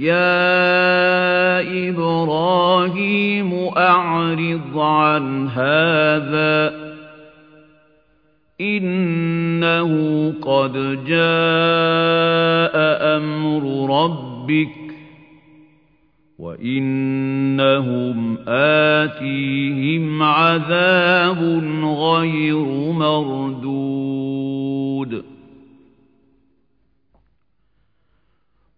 يَا إِبْرَاهِيمُ أَعْرِضْ عَنْ هَٰذَا ۖ إِنَّهُ قَدْ جَاءَ أَمْرُ رَبِّكَ ۖ وَإِنَّهُمْ آتِيهِمْ عَذَابٌ غَيْرُ مَرْدُودٍ.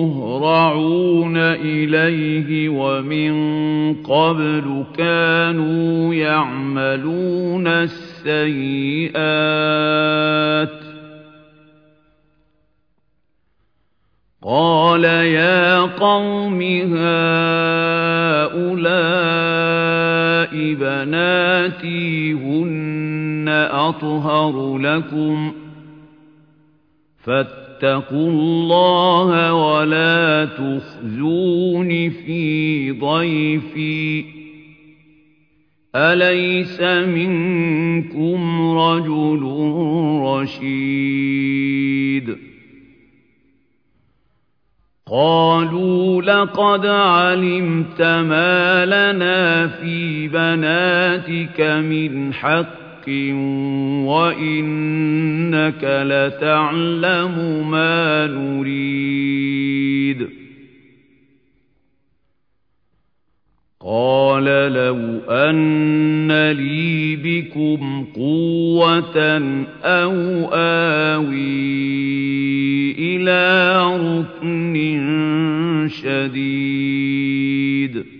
يُهْرَعُونَ إِلَيْهِ وَمِن قَبْلُ كَانُوا يَعْمَلُونَ السَّيِّئَاتِ قَالَ يَا قَوْمِ هَٰؤُلَاءِ بَنَاتِي هُنَّ أَطْهَرُ لَكُمْ ۖ فَاتَّقُوا اللَّهَ وَلَا تُخْزُونِ فِي ضَيْفِي ۖ. أَلَيْسَ مِنكُمْ رَجُلٌ رَّشِيدٌ؟ قَالُوا لَقَدْ عَلِمْتَ مَا لَنَا فِي بَنَاتِكَ مِنْ حَقٍّ وَإِنَّكَ لَتَعْلَمُ مَا نُرِيدُ قَالَ لَوْ أَنَّ لِي بِكُمْ قُوَّةً أَوْ آوِي إِلَىٰ رُكْنٍ شَدِيدٍ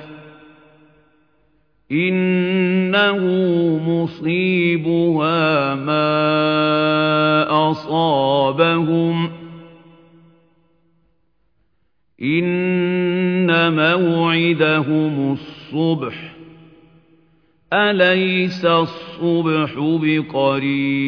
إِنَّهُ مُصِيبُهَا مَا أَصَابَهُمْ ۚ. إِنَّ مَوْعِدَهُمُ الصُّبْحُ ۚ. أَلَيْسَ الصُّبْحُ بِقَرِيبٍ؟